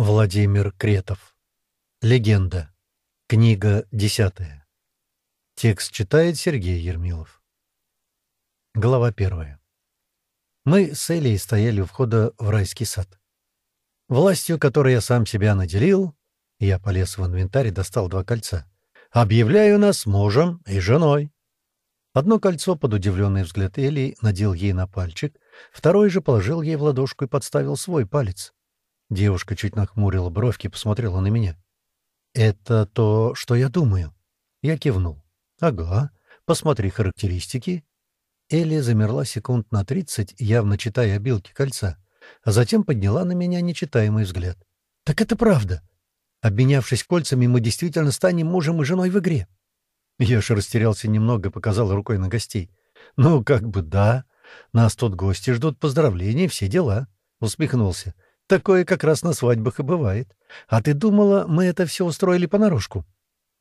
Владимир Кретов. Легенда. Книга десятая. Текст читает Сергей Ермилов. Глава первая. Мы с Элей стояли у входа в райский сад. Властью, которой я сам себя наделил, я полез в инвентарь и достал два кольца. Объявляю нас мужем и женой. Одно кольцо под удивленный взгляд Эли надел ей на пальчик, второе же положил ей в ладошку и подставил свой палец. Девушка чуть нахмурила бровки и посмотрела на меня. «Это то, что я думаю». Я кивнул. «Ага, посмотри характеристики». Элли замерла секунд на тридцать, явно читая обилки кольца, а затем подняла на меня нечитаемый взгляд. «Так это правда. Обменявшись кольцами, мы действительно станем мужем и женой в игре». Я же растерялся немного, показал рукой на гостей. «Ну, как бы да. Нас тут гости ждут, поздравления, все дела». Усмехнулся. Такое как раз на свадьбах и бывает. А ты думала, мы это все устроили понарошку?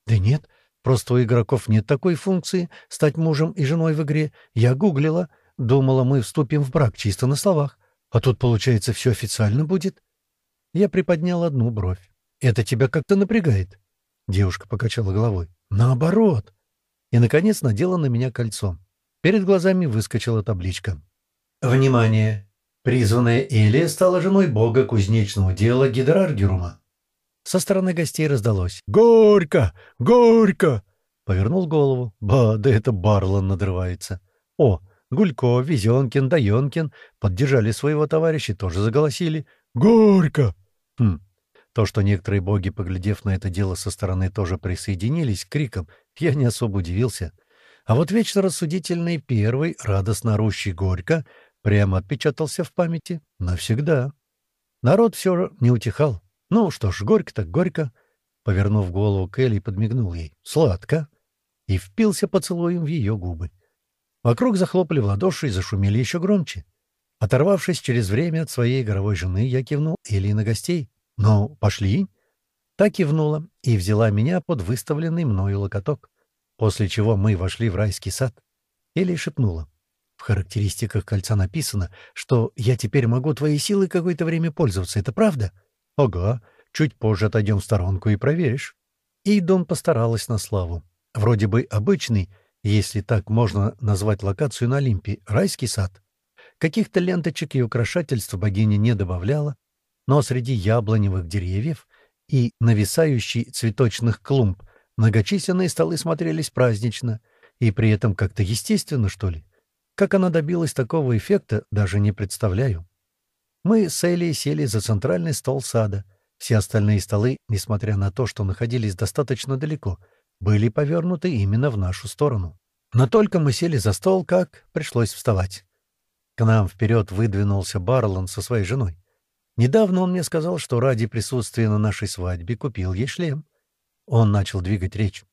Да нет, просто у игроков нет такой функции — стать мужем и женой в игре. Я гуглила, думала, мы вступим в брак чисто на словах. А тут, получается, все официально будет. Я приподнял одну бровь. «Это тебя как-то напрягает?» Девушка покачала головой. «Наоборот!» И, наконец, надела на меня кольцо. Перед глазами выскочила табличка. «Внимание! Призванная Элия стала женой бога кузнечного дела Гидраргерума. Со стороны гостей раздалось. «Горько! Горько!» Повернул голову. «Ба, да это Барлан надрывается!» «О, Гулько, Везенкин, Даенкин поддержали своего товарища тоже заголосили. «Горько!» Хм. То, что некоторые боги, поглядев на это дело со стороны, тоже присоединились к крикам, я не особо удивился. А вот вечно рассудительный первый, радостно орущий горько, прямо отпечатался в памяти навсегда. Народ все не утихал. Ну что ж, горько так горько. Повернув голову к подмигнул ей. Сладко. И впился поцелуем в ее губы. Вокруг захлопали в ладоши и зашумели еще громче. Оторвавшись через время от своей горовой жены, я кивнул Элли на гостей. «Ну, пошли?» Так кивнула и взяла меня под выставленный мною локоток, после чего мы вошли в райский сад. Элли шепнула. В характеристиках кольца написано, что я теперь могу твоей силой какое-то время пользоваться. Это правда? Ага. Чуть позже отойдем в сторонку и проверишь. И дом постаралась на славу. Вроде бы обычный, если так можно назвать локацию на Олимпе, райский сад. Каких-то ленточек и украшательств богиня не добавляла, но среди яблоневых деревьев и нависающей цветочных клумб многочисленные столы смотрелись празднично и при этом как-то естественно, что ли. Как она добилась такого эффекта, даже не представляю. Мы с Элей сели за центральный стол сада. Все остальные столы, несмотря на то, что находились достаточно далеко, были повернуты именно в нашу сторону. Но только мы сели за стол, как пришлось вставать. К нам вперед выдвинулся Барлан со своей женой. Недавно он мне сказал, что ради присутствия на нашей свадьбе купил ей шлем. Он начал двигать речь.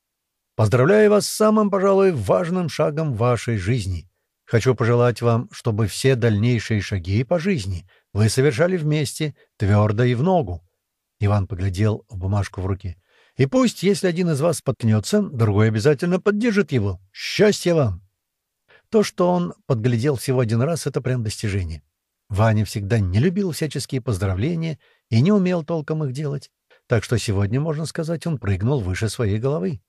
«Поздравляю вас с самым, пожалуй, важным шагом в вашей жизни. Хочу пожелать вам, чтобы все дальнейшие шаги по жизни вы совершали вместе, твердо и в ногу. Иван поглядел в бумажку в руке. И пусть, если один из вас споткнется, другой обязательно поддержит его. Счастья вам! То, что он подглядел всего один раз, — это прям достижение. Ваня всегда не любил всяческие поздравления и не умел толком их делать. Так что сегодня, можно сказать, он прыгнул выше своей головы.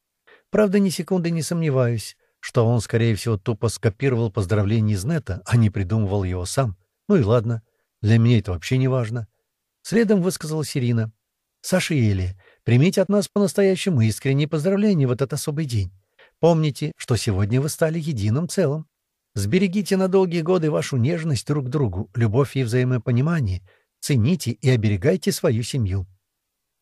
Правда, ни секунды не сомневаюсь, что он, скорее всего, тупо скопировал поздравление из нета, а не придумывал его сам. Ну и ладно, для меня это вообще не важно. Следом высказалась Ирина. «Саша и Элия, примите от нас по-настоящему искренние поздравления в этот особый день. Помните, что сегодня вы стали единым целым. Сберегите на долгие годы вашу нежность друг к другу, любовь и взаимопонимание. Цените и оберегайте свою семью».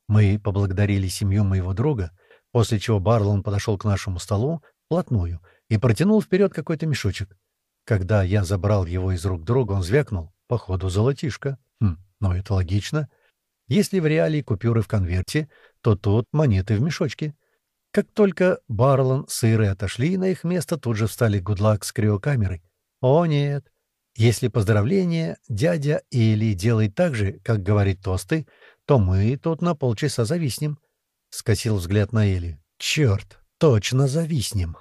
Мы поблагодарили семью моего друга, после чего Барлон подошел к нашему столу вплотную и протянул вперед какой-то мешочек. Когда я забрал его из рук друга, он звякнул. Походу, золотишко. Хм, но это логично. Если в реале купюры в конверте, то тут монеты в мешочке. Как только Барлон с Ирой отошли, на их место тут же встали Гудлак с криокамерой. О, нет. Если поздравление дядя или делает так же, как говорит Тосты, то мы тут на полчаса зависнем. Скосил взгляд на Эли. Черт, точно зависнем.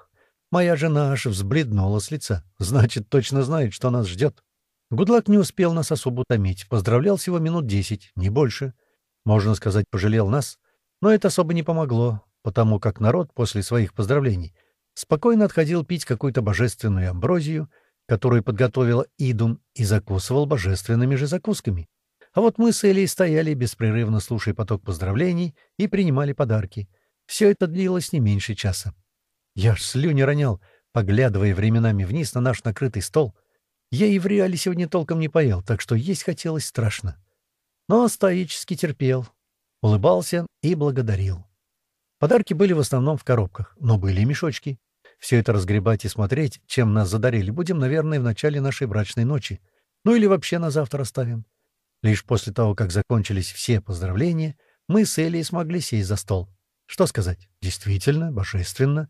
Моя жена аж взбледнула с лица. Значит, точно знает, что нас ждет. Гудлак не успел нас особо утомить. Поздравлял всего минут десять, не больше. Можно сказать, пожалел нас. Но это особо не помогло, потому как народ после своих поздравлений спокойно отходил пить какую-то божественную амброзию, которую подготовила Идун, и закусывал божественными же закусками. А вот мы с Элей стояли, беспрерывно слушая поток поздравлений, и принимали подарки. Все это длилось не меньше часа. Я ж слюни ронял, поглядывая временами вниз на наш накрытый стол. Я и в реале сегодня толком не поел, так что есть хотелось страшно. Но стоически терпел, улыбался и благодарил. Подарки были в основном в коробках, но были и мешочки. Все это разгребать и смотреть, чем нас задарили, будем, наверное, в начале нашей брачной ночи. Ну или вообще на завтра оставим. Лишь после того, как закончились все поздравления, мы с Элей смогли сесть за стол. Что сказать? Действительно, божественно.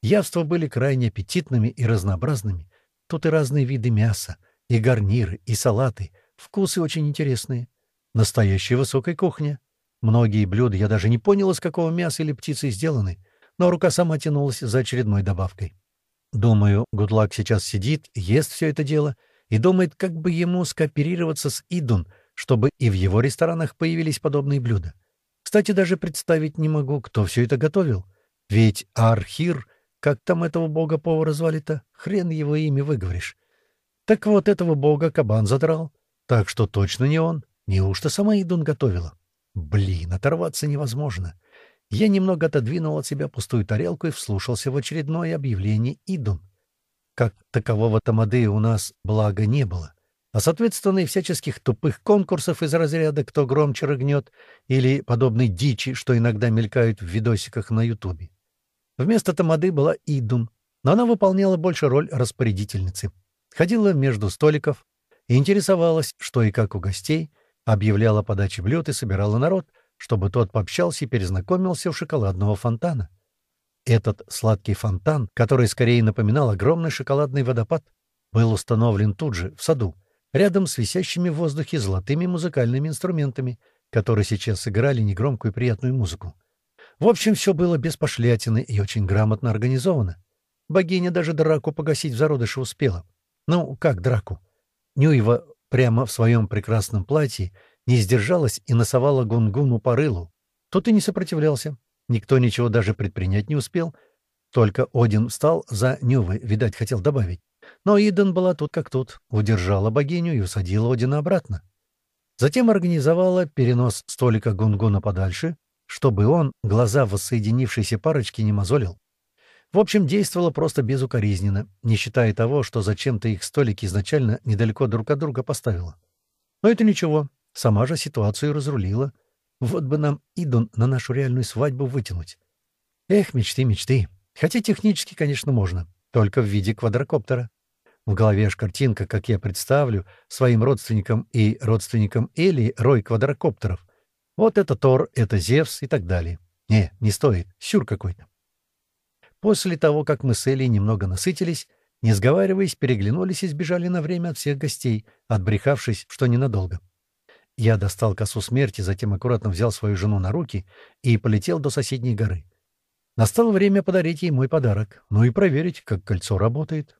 Явства были крайне аппетитными и разнообразными. Тут и разные виды мяса, и гарниры, и салаты. Вкусы очень интересные. Настоящая высокая кухня. Многие блюда я даже не понял, из какого мяса или птицы сделаны, но рука сама тянулась за очередной добавкой. Думаю, Гудлак сейчас сидит, ест все это дело и думает, как бы ему скооперироваться с Идун, чтобы и в его ресторанах появились подобные блюда. Кстати, даже представить не могу, кто все это готовил. Ведь Архир, как там этого бога-повара звали-то, хрен его имя выговоришь. Так вот, этого бога кабан задрал. Так что точно не он. Неужто сама Идун готовила? Блин, оторваться невозможно. Я немного отодвинул от себя пустую тарелку и вслушался в очередное объявление Идун. Как такового тамады у нас, благо, не было. А, соответственно, и всяческих тупых конкурсов из разряда «Кто громче рыгнет» или подобной дичи, что иногда мелькают в видосиках на Ютубе. Вместо тамады была Идун, но она выполняла больше роль распорядительницы. Ходила между столиков и интересовалась, что и как у гостей, объявляла подачи блюд и собирала народ, чтобы тот пообщался и перезнакомился у шоколадного фонтана. Этот сладкий фонтан, который скорее напоминал огромный шоколадный водопад, был установлен тут же, в саду, рядом с висящими в воздухе золотыми музыкальными инструментами, которые сейчас сыграли негромкую и приятную музыку. В общем, все было без пошлятины и очень грамотно организовано. Богиня даже драку погасить в зародыше успела. Ну, как драку? Нюева прямо в своем прекрасном платье не сдержалась и носовала гунгуну по рылу. Тот и не сопротивлялся. Никто ничего даже предпринять не успел. Только Один встал за Нювы, видать, хотел добавить. Но Иден была тут как тут, удержала богиню и усадила Одина обратно. Затем организовала перенос столика Гунгуна подальше, чтобы он глаза воссоединившейся парочки не мозолил. В общем, действовала просто безукоризненно, не считая того, что зачем-то их столики изначально недалеко друг от друга поставила. Но это ничего, сама же ситуацию разрулила. Вот бы нам Идун на нашу реальную свадьбу вытянуть. Эх, мечты, мечты. Хотя технически, конечно, можно, только в виде квадрокоптера. В голове аж картинка, как я представлю, своим родственникам и родственникам Эли рой квадрокоптеров. Вот это Тор, это Зевс и так далее. Не, не стоит, сюр какой-то. После того, как мы с Элей немного насытились, не сговариваясь, переглянулись и сбежали на время от всех гостей, отбрехавшись, что ненадолго. Я достал косу смерти, затем аккуратно взял свою жену на руки и полетел до соседней горы. Настало время подарить ей мой подарок, ну и проверить, как кольцо работает.